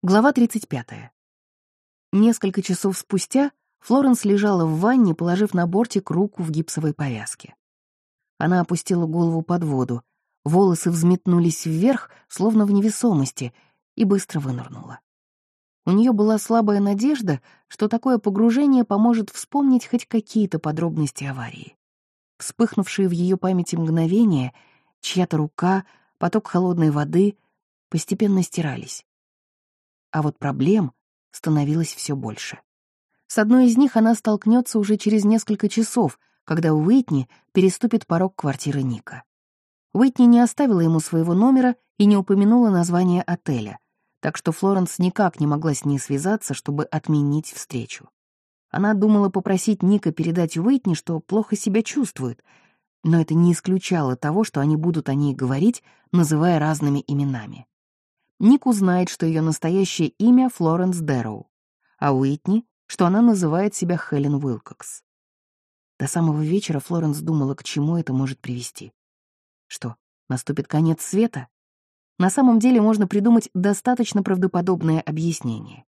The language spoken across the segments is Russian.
Глава 35. Несколько часов спустя Флоренс лежала в ванне, положив на бортик руку в гипсовой повязке. Она опустила голову под воду, волосы взметнулись вверх, словно в невесомости, и быстро вынырнула. У нее была слабая надежда, что такое погружение поможет вспомнить хоть какие-то подробности аварии. Вспыхнувшие в ее памяти мгновения, чья-то рука, поток холодной воды постепенно стирались а вот проблем становилось все больше. С одной из них она столкнется уже через несколько часов, когда Уитни переступит порог квартиры Ника. Уитни не оставила ему своего номера и не упомянула название отеля, так что Флоренс никак не могла с ней связаться, чтобы отменить встречу. Она думала попросить Ника передать Уитни, что плохо себя чувствует, но это не исключало того, что они будут о ней говорить, называя разными именами. Ник узнает, что ее настоящее имя Флоренс Дэрроу, а Уитни, что она называет себя Хелен Уилкокс. До самого вечера Флоренс думала, к чему это может привести. Что, наступит конец света? На самом деле можно придумать достаточно правдоподобное объяснение.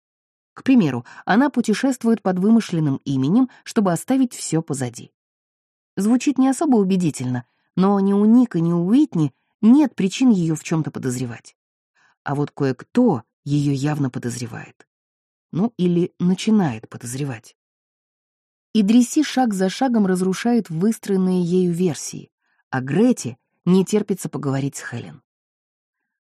К примеру, она путешествует под вымышленным именем, чтобы оставить все позади. Звучит не особо убедительно, но ни у Ника, ни у Уитни нет причин ее в чем то подозревать а вот кое-кто ее явно подозревает. Ну, или начинает подозревать. Идриси шаг за шагом разрушает выстроенные ею версии, а Грете не терпится поговорить с Хелен.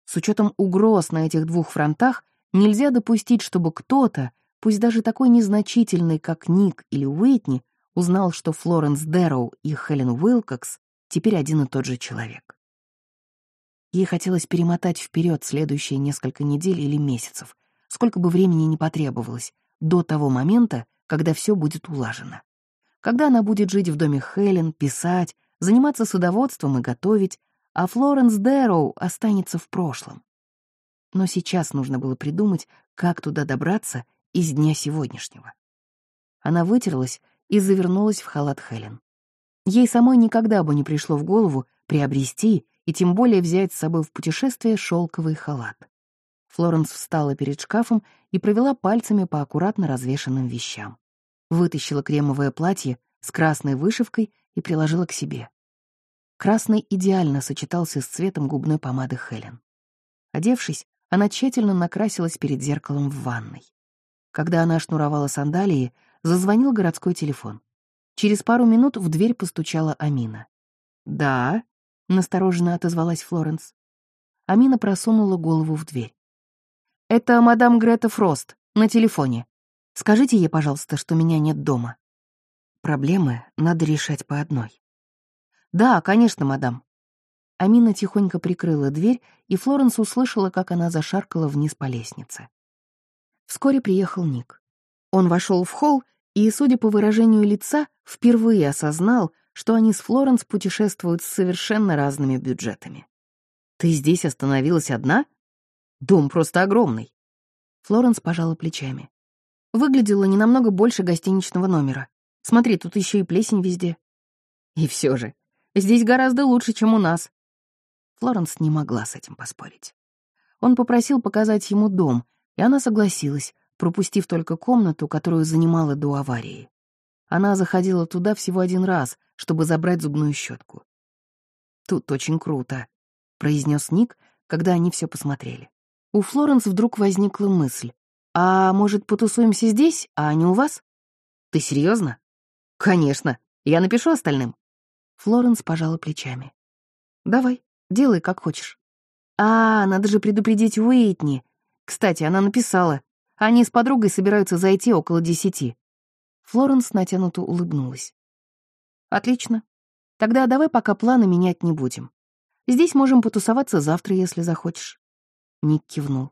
С учетом угроз на этих двух фронтах нельзя допустить, чтобы кто-то, пусть даже такой незначительный, как Ник или Уитни, узнал, что Флоренс Дэрроу и Хелен Уилкокс теперь один и тот же человек. Ей хотелось перемотать вперед следующие несколько недель или месяцев, сколько бы времени ни потребовалось, до того момента, когда все будет улажено. Когда она будет жить в доме Хелен, писать, заниматься садоводством и готовить, а Флоренс Дэроу останется в прошлом. Но сейчас нужно было придумать, как туда добраться из дня сегодняшнего. Она вытерлась и завернулась в халат Хелен. Ей самой никогда бы не пришло в голову приобрести и тем более взять с собой в путешествие шелковый халат. Флоренс встала перед шкафом и провела пальцами по аккуратно развешанным вещам. Вытащила кремовое платье с красной вышивкой и приложила к себе. Красный идеально сочетался с цветом губной помады Хелен. Одевшись, она тщательно накрасилась перед зеркалом в ванной. Когда она шнуровала сандалии, зазвонил городской телефон. Через пару минут в дверь постучала Амина. «Да», — настороженно отозвалась Флоренс. Амина просунула голову в дверь. «Это мадам Грета Фрост, на телефоне. Скажите ей, пожалуйста, что меня нет дома. Проблемы надо решать по одной». «Да, конечно, мадам». Амина тихонько прикрыла дверь, и Флоренс услышала, как она зашаркала вниз по лестнице. Вскоре приехал Ник. Он вошел в холл и, судя по выражению лица, впервые осознал, что они с Флоренс путешествуют с совершенно разными бюджетами. «Ты здесь остановилась одна? Дом просто огромный». Флоренс пожала плечами. Выглядело не намного больше гостиничного номера. Смотри, тут еще и плесень везде. И все же, здесь гораздо лучше, чем у нас. Флоренс не могла с этим поспорить. Он попросил показать ему дом, и она согласилась, пропустив только комнату, которую занимала до аварии. Она заходила туда всего один раз, чтобы забрать зубную щетку. «Тут очень круто», — произнес Ник, когда они все посмотрели. У Флоренс вдруг возникла мысль. «А может, потусуемся здесь, а не у вас?» «Ты серьезно? «Конечно. Я напишу остальным». Флоренс пожала плечами. «Давай, делай, как хочешь». «А, надо же предупредить Уитни. Кстати, она написала. Они с подругой собираются зайти около десяти. Флоренс натянуто улыбнулась. «Отлично. Тогда давай пока планы менять не будем. Здесь можем потусоваться завтра, если захочешь». Ник кивнул.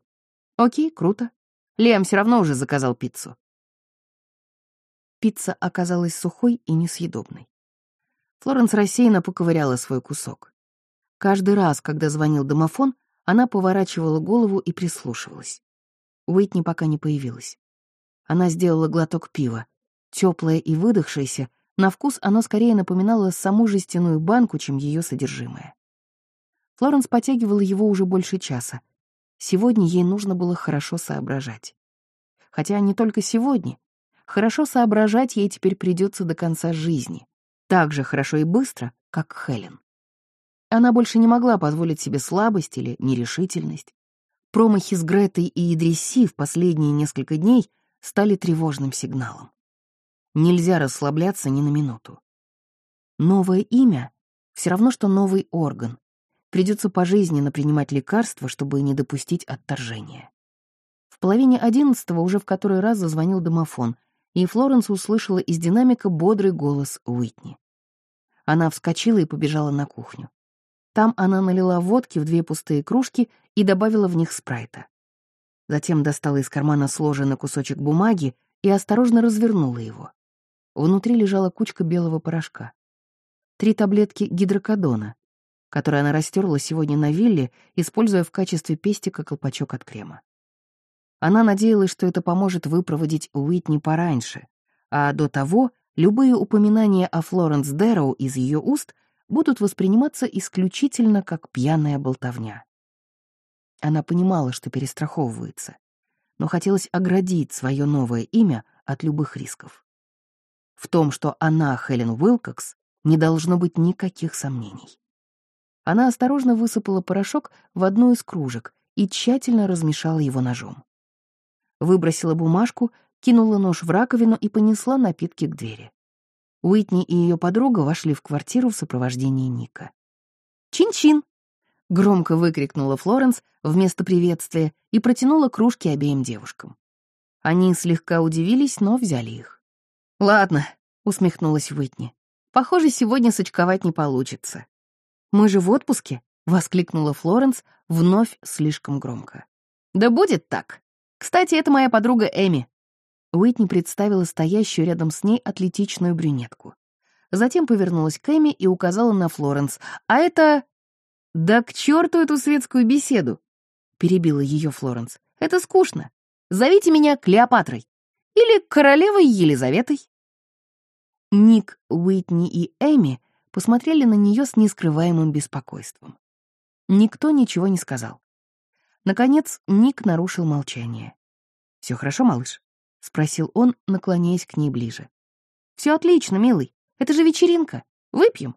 «Окей, круто. Лиам все равно уже заказал пиццу». Пицца оказалась сухой и несъедобной. Флоренс рассеянно поковыряла свой кусок. Каждый раз, когда звонил домофон, она поворачивала голову и прислушивалась. Уитни пока не появилась. Она сделала глоток пива, Теплое и выдохшееся, на вкус оно скорее напоминало саму жестяную банку, чем ее содержимое. Флоренс потягивала его уже больше часа. сегодня ей нужно было хорошо соображать. Хотя не только сегодня. Хорошо соображать ей теперь придется до конца жизни. Так же хорошо и быстро, как Хелен. Она больше не могла позволить себе слабость или нерешительность. Промахи с Гретой и Идрисси в последние несколько дней стали тревожным сигналом. Нельзя расслабляться ни на минуту. Новое имя — все равно, что новый орган. Придется пожизненно принимать лекарства, чтобы не допустить отторжения. В половине одиннадцатого уже в который раз зазвонил домофон, и Флоренс услышала из динамика бодрый голос Уитни. Она вскочила и побежала на кухню. Там она налила водки в две пустые кружки и добавила в них спрайта. Затем достала из кармана сложенный кусочек бумаги и осторожно развернула его. Внутри лежала кучка белого порошка. Три таблетки гидрокодона, которые она растерла сегодня на вилле, используя в качестве пестика колпачок от крема. Она надеялась, что это поможет выпроводить Уитни пораньше, а до того любые упоминания о Флоренс Дэроу из ее уст будут восприниматься исключительно как пьяная болтовня. Она понимала, что перестраховывается, но хотелось оградить свое новое имя от любых рисков. В том, что она Хелен Уилкокс, не должно быть никаких сомнений. Она осторожно высыпала порошок в одну из кружек и тщательно размешала его ножом. Выбросила бумажку, кинула нож в раковину и понесла напитки к двери. Уитни и ее подруга вошли в квартиру в сопровождении Ника. «Чин-чин!» — громко выкрикнула Флоренс вместо приветствия и протянула кружки обеим девушкам. Они слегка удивились, но взяли их. «Ладно», — усмехнулась Уитни. «Похоже, сегодня сочковать не получится». «Мы же в отпуске», — воскликнула Флоренс вновь слишком громко. «Да будет так. Кстати, это моя подруга Эми». Уитни представила стоящую рядом с ней атлетичную брюнетку. Затем повернулась к Эми и указала на Флоренс. «А это...» «Да к черту эту светскую беседу!» — перебила ее Флоренс. «Это скучно. Зовите меня Клеопатрой. Или королевой Елизаветой». Ник, Уитни и Эми посмотрели на нее с нескрываемым беспокойством. Никто ничего не сказал. Наконец, Ник нарушил молчание. «Все хорошо, малыш?» — спросил он, наклоняясь к ней ближе. «Все отлично, милый. Это же вечеринка. Выпьем?»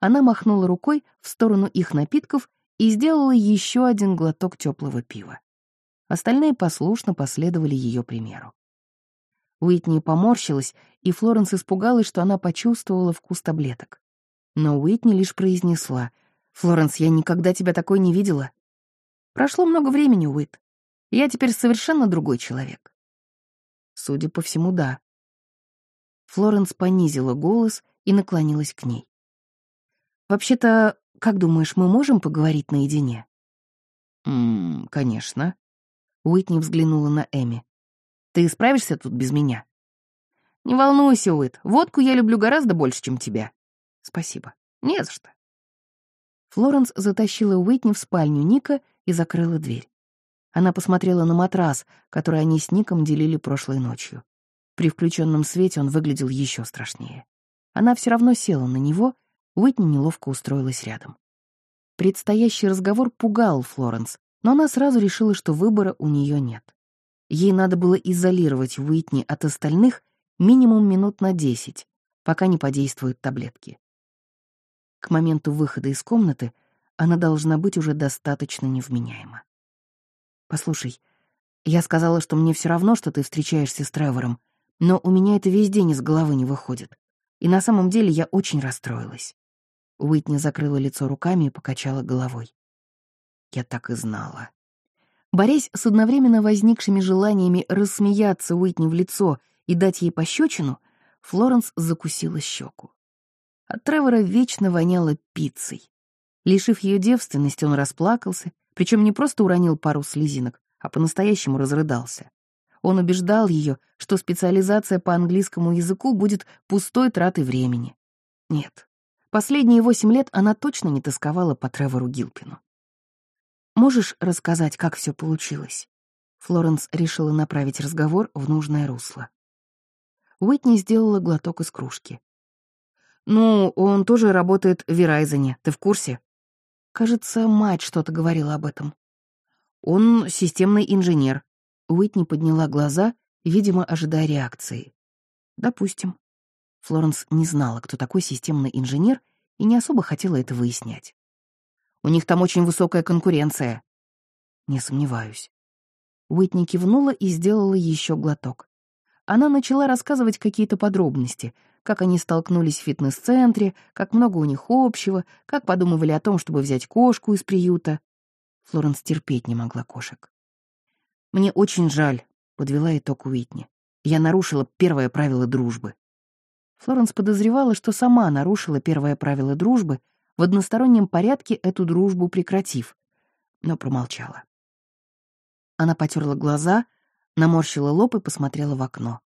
Она махнула рукой в сторону их напитков и сделала еще один глоток теплого пива. Остальные послушно последовали ее примеру. Уитни поморщилась, и Флоренс испугалась, что она почувствовала вкус таблеток. Но Уитни лишь произнесла, «Флоренс, я никогда тебя такой не видела». «Прошло много времени, Уит. Я теперь совершенно другой человек». Судя по всему, да. Флоренс понизила голос и наклонилась к ней. Вообще-то, как думаешь, мы можем поговорить наедине? Мм, конечно. Уитни взглянула на Эми. Ты справишься тут без меня? Не волнуйся, Уит, водку я люблю гораздо больше, чем тебя. Спасибо. Не за что. Флоренс затащила Уитни в спальню Ника и закрыла дверь. Она посмотрела на матрас, который они с Ником делили прошлой ночью. При включенном свете он выглядел еще страшнее. Она все равно села на него Уитни неловко устроилась рядом. Предстоящий разговор пугал Флоренс, но она сразу решила, что выбора у нее нет. Ей надо было изолировать Уитни от остальных минимум минут на десять, пока не подействуют таблетки. К моменту выхода из комнаты она должна быть уже достаточно невменяема. «Послушай, я сказала, что мне все равно, что ты встречаешься с Тревором, но у меня это весь день из головы не выходит. И на самом деле я очень расстроилась. Уитни закрыла лицо руками и покачала головой. Я так и знала. Борясь с одновременно возникшими желаниями рассмеяться Уитни в лицо и дать ей пощечину, Флоренс закусила щеку. От Тревора вечно воняло пиццей. Лишив ее девственности, он расплакался, причем не просто уронил пару слезинок, а по-настоящему разрыдался. Он убеждал ее, что специализация по английскому языку будет пустой тратой времени. Нет, Последние восемь лет она точно не тосковала по Тревору Гилпину. «Можешь рассказать, как все получилось?» Флоренс решила направить разговор в нужное русло. Уитни сделала глоток из кружки. «Ну, он тоже работает в Верайзене, ты в курсе?» Кажется, мать что-то говорила об этом. Он системный инженер. Уитни подняла глаза, видимо, ожидая реакции. Допустим. Флоренс не знала, кто такой системный инженер, и не особо хотела это выяснять. У них там очень высокая конкуренция. Не сомневаюсь. Уитни кивнула и сделала еще глоток. Она начала рассказывать какие-то подробности, как они столкнулись в фитнес-центре, как много у них общего, как подумывали о том, чтобы взять кошку из приюта. Флоренс терпеть не могла кошек. «Мне очень жаль», — подвела итог Уитни. «Я нарушила первое правило дружбы». Флоренс подозревала, что сама нарушила первое правило дружбы, в одностороннем порядке эту дружбу прекратив, но промолчала. Она потерла глаза, наморщила лоб и посмотрела в окно.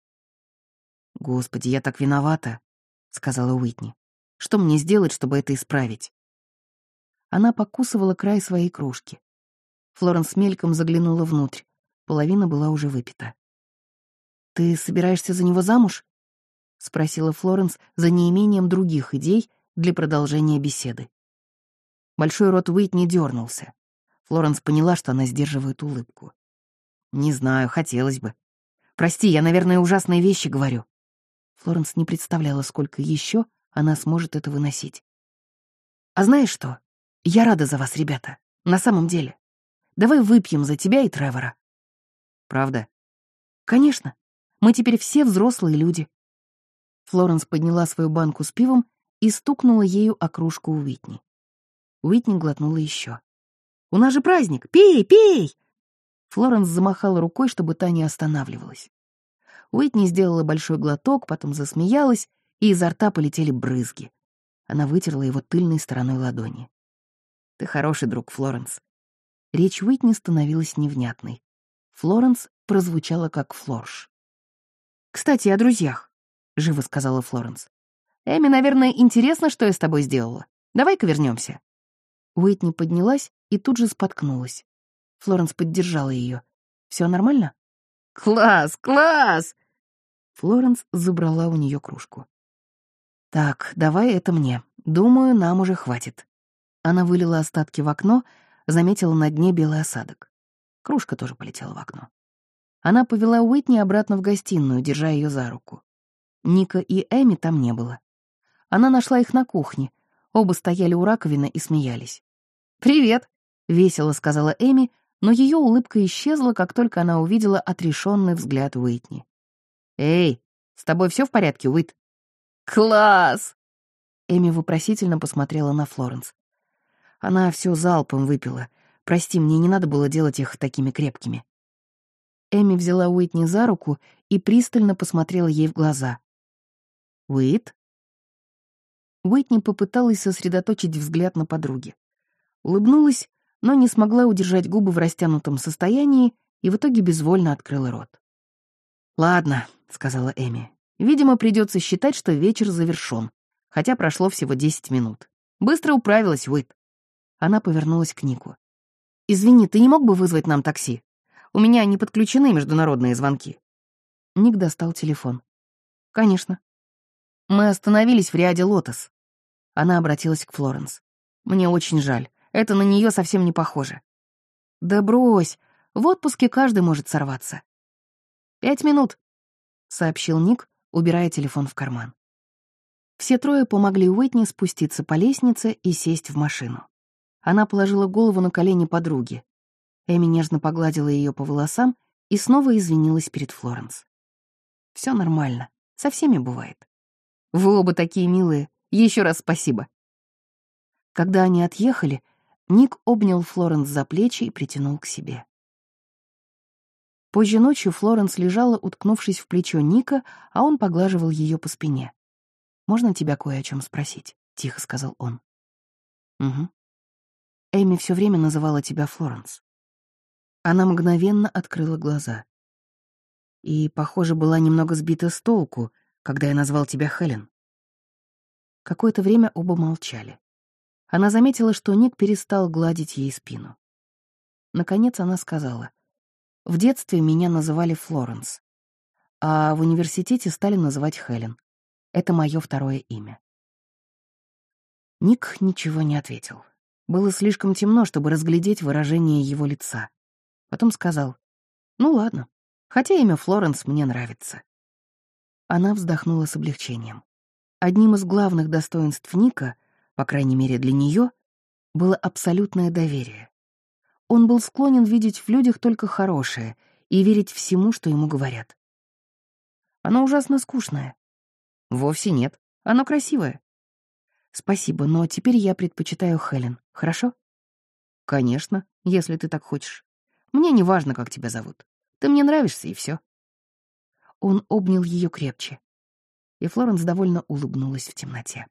«Господи, я так виновата», — сказала Уитни. «Что мне сделать, чтобы это исправить?» Она покусывала край своей кружки. Флоренс мельком заглянула внутрь. Половина была уже выпита. «Ты собираешься за него замуж?» — спросила Флоренс за неимением других идей для продолжения беседы. Большой рот Уитни дернулся. Флоренс поняла, что она сдерживает улыбку. «Не знаю, хотелось бы. Прости, я, наверное, ужасные вещи говорю». Флоренс не представляла, сколько еще она сможет это выносить. «А знаешь что? Я рада за вас, ребята. На самом деле. Давай выпьем за тебя и Тревора». «Правда?» «Конечно. Мы теперь все взрослые люди». Флоренс подняла свою банку с пивом и стукнула ею о кружку Уитни. Уитни глотнула еще. «У нас же праздник! Пей, пей!» Флоренс замахала рукой, чтобы та не останавливалась. Уитни сделала большой глоток, потом засмеялась, и изо рта полетели брызги. Она вытерла его тыльной стороной ладони. «Ты хороший друг, Флоренс». Речь Уитни становилась невнятной. Флоренс прозвучала как флорш. «Кстати, о друзьях», — живо сказала Флоренс. «Эми, наверное, интересно, что я с тобой сделала. Давай-ка вернемся. Уитни поднялась и тут же споткнулась. Флоренс поддержала ее. Все нормально? Класс, класс! Флоренс забрала у нее кружку. Так, давай это мне. Думаю, нам уже хватит. Она вылила остатки в окно, заметила на дне белый осадок. Кружка тоже полетела в окно. Она повела Уитни обратно в гостиную, держа ее за руку. Ника и Эми там не было. Она нашла их на кухне. Оба стояли у раковины и смеялись. «Привет», — весело сказала Эми, но ее улыбка исчезла, как только она увидела отрешенный взгляд Уитни. «Эй, с тобой все в порядке, Уит?» «Класс!» Эми вопросительно посмотрела на Флоренс. Она все залпом выпила. Прости, мне не надо было делать их такими крепкими. Эми взяла Уитни за руку и пристально посмотрела ей в глаза. «Уит?» Уитни попыталась сосредоточить взгляд на подруге. Улыбнулась, но не смогла удержать губы в растянутом состоянии и в итоге безвольно открыла рот. «Ладно», — сказала Эми. «Видимо, придется считать, что вечер завершён, хотя прошло всего десять минут. Быстро управилась, Уит». Она повернулась к Нику. «Извини, ты не мог бы вызвать нам такси? У меня не подключены международные звонки». Ник достал телефон. «Конечно». «Мы остановились в ряде Лотос». Она обратилась к Флоренс. «Мне очень жаль. Это на нее совсем не похоже. Да брось, в отпуске каждый может сорваться. «Пять минут», — сообщил Ник, убирая телефон в карман. Все трое помогли Уитни спуститься по лестнице и сесть в машину. Она положила голову на колени подруги. Эми нежно погладила ее по волосам и снова извинилась перед Флоренс. Все нормально, со всеми бывает. Вы оба такие милые, еще раз спасибо». Когда они отъехали, Ник обнял Флоренс за плечи и притянул к себе. Позже ночью Флоренс лежала, уткнувшись в плечо Ника, а он поглаживал ее по спине. «Можно тебя кое о чем спросить?» — тихо сказал он. «Угу». Эми все время называла тебя Флоренс. Она мгновенно открыла глаза. И, похоже, была немного сбита с толку, когда я назвал тебя Хелен. Какое-то время оба молчали. Она заметила, что Ник перестал гладить ей спину. Наконец она сказала, «В детстве меня называли Флоренс, а в университете стали называть Хелен. Это мое второе имя». Ник ничего не ответил. Было слишком темно, чтобы разглядеть выражение его лица. Потом сказал, «Ну ладно, хотя имя Флоренс мне нравится». Она вздохнула с облегчением. Одним из главных достоинств Ника, по крайней мере для нее, было абсолютное доверие. Он был склонен видеть в людях только хорошее и верить всему, что ему говорят. Оно ужасно скучное. Вовсе нет. Оно красивое. Спасибо, но теперь я предпочитаю Хелен, хорошо? Конечно, если ты так хочешь. Мне не важно, как тебя зовут. Ты мне нравишься, и все. Он обнял ее крепче. И Флоренс довольно улыбнулась в темноте.